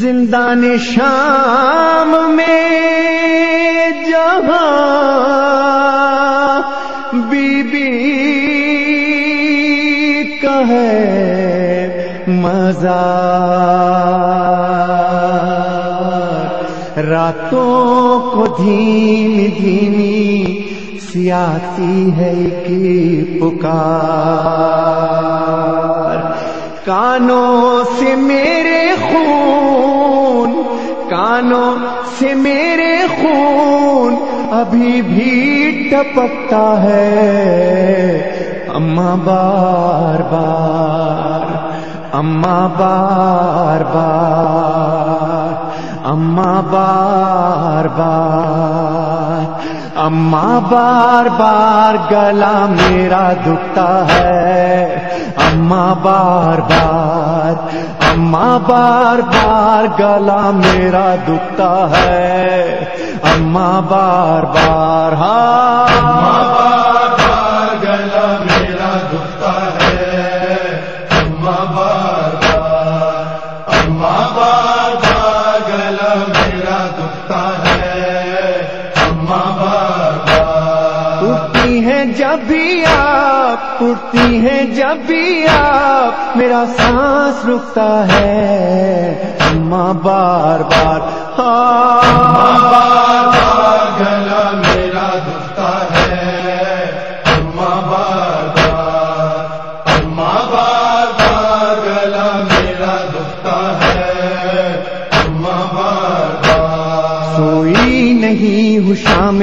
زندان شام میں جہاں بی بی کا ہے مزہ۔ راتوں کو دھیمی دھیمی سیاسی ہے کہ پکار۔ کانوں سے میرے خون، کانوں سے میرے خون ابھی بھی ٹپکتا ہے۔ اما بار بار، اما بار بار، اما بار بار۔ اما بار بار گلا میرا دکھتا ہے۔ اما بار بار، اما بار بار گلا میرا دکھتا ہے۔ اما بار بار ہاں۔ جب اٹھتی ہیں جب بھی آپ میرا سانس رکتا ہے۔ اماں بار بار ہاں بار بار گلا میرا دکھتا ہے اماں بار بار اماں بار بار گلا میرا دکھتا ہے اماں بار بار سوئی نہیں ہوں شام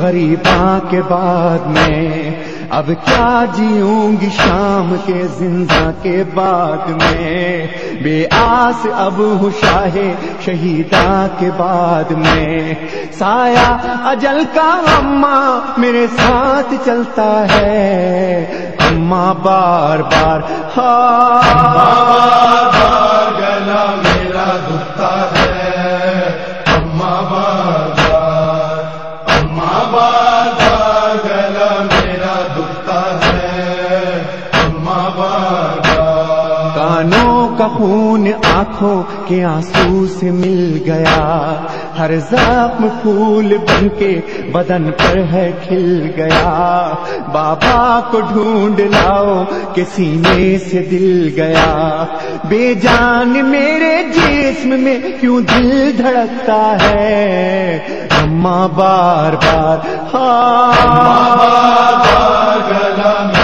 غریباں کے بعد میں۔ اب کیا جیوں گی شام کے زندہ کے بعد میں؟ بے آس اب شاہ شہیدا کے بعد میں۔ سایہ اجل کا اماں میرے ساتھ چلتا ہے۔ اماں بار بار ہاں۔ بار گلا میرا دکھتا ہے۔ کا خون آنکھوں کے آنسو سے مل گیا۔ ہر زخم پھول بن کے بدن پر ہے کھل گیا۔ بابا کو ڈھونڈ لاؤ کہ سینے سے دل گیا۔ بے جان میرے جسم میں کیوں دل دھڑکتا ہے؟ اماں بار بار ہاں۔ گلا میرا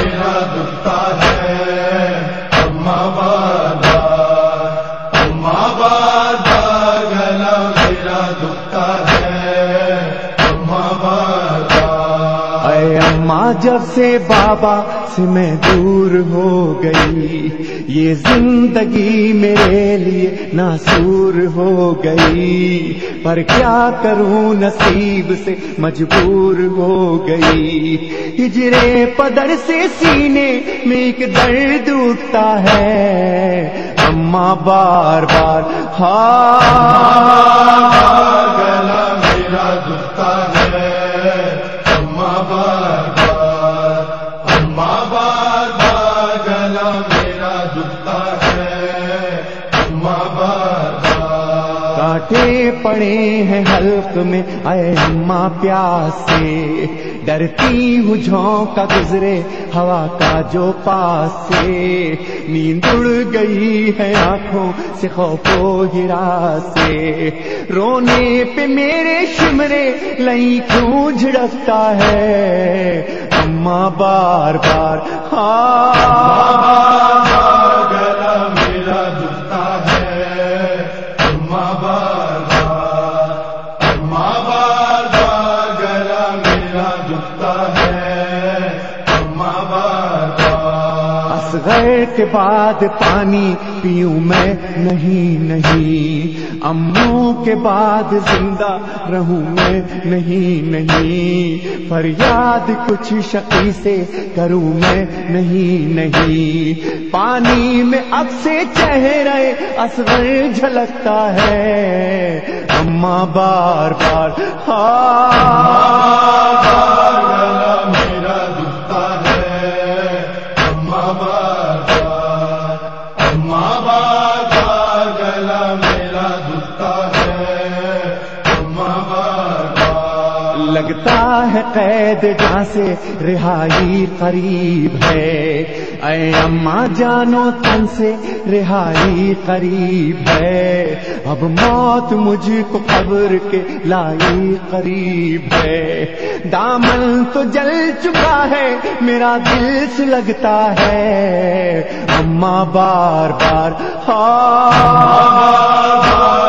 جب سے بابا سے میں دور ہو گئی، یہ زندگی میرے لیے ناسور ہو گئی۔ پر کیا کروں نصیب سے مجبور ہو گئی۔ ہجرے پدر سے سینے میں ایک درد اٹھتا ہے۔ اما، بار بار ہاں۔ دکھتا ہے کاٹے پڑے ہیں حلق میں۔ اے ماں پیاس ڈرتی ہوں جھونکا گزرے ہوا کا جو پاس نیند اڑ گئی ہے آنکھوں سے خوف و ہرا سے رونے پہ میرے شمرے لئی کیوں جھڑکتا ہے؟ اماں بار بار ہاں۔ گھر کے بعد پانی پیوں میں نہیں نہیں۔ اموں کے بعد زندہ رہوں میں نہیں نہیں۔ فریاد کچھ شقی سے کروں میں نہیں نہیں۔ پانی میں اب سے چہرے اصغر جھلکتا ہے۔ اماں بار بار ہاں۔ قید جہاں سے رہائی قریب ہے۔ اے اماں جانو تن سے رہائی قریب ہے۔ اب موت مجھ کو قبر کے لائی قریب ہے۔ دامن تو جل چکا ہے، میرا دل سے لگتا ہے۔ اماں بار بار گلا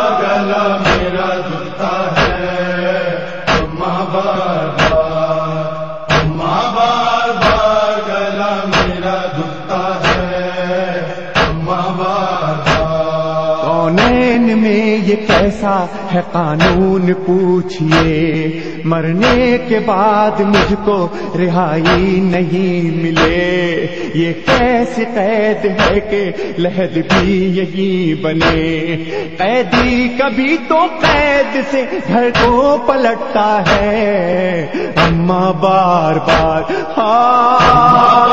یہ کیسا ہے قانون پوچھئے۔ مرنے کے بعد مجھ کو رہائی نہیں ملے۔ یہ کیسے قید ہے کہ لہد بھی یہی بنے۔ قیدی کبھی تو قید سے گھر کو پلٹتا ہے۔ اما بار بار ہاں۔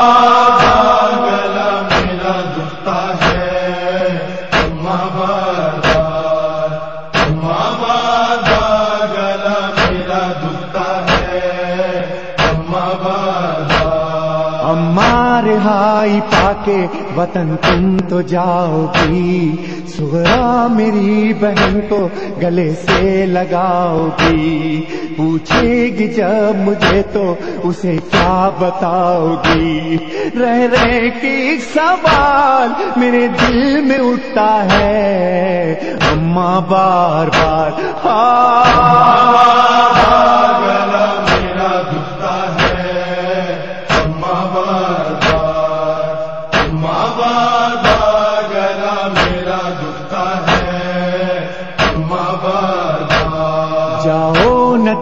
رہائی پا کے وطن تم تو جاؤ گی سغرا میری بہن کو گلے سے لگاؤ گی پوچھے گی جب مجھے تو اسے کیا بتاؤ گی۔ رہ رہ کے ایک سوال میرے دل میں اٹھتا ہے۔ اما بار بار ہاں۔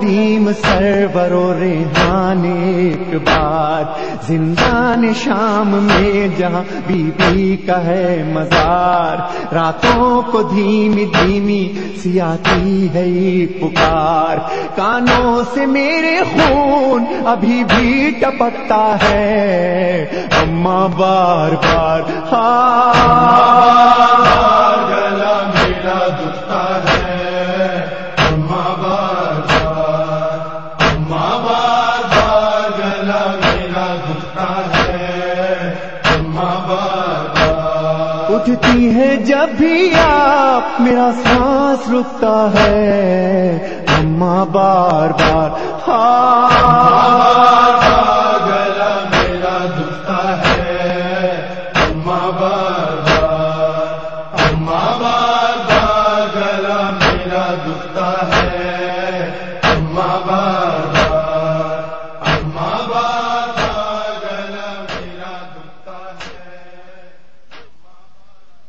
ندیم سرورو ریحان ایک بار۔ زندان شام میں جہاں بی بی کا ہے مزار۔ راتوں کو دھیمی دھیمی سیاتی ہے پکار۔ کانوں سے میرے خون ابھی بھی ٹپکتا ہے۔ اما بار بار ہاں۔ اٹھتی ہے جب بھی آپ میرا سانس رکتا ہے۔ اماں بار بار ہاں۔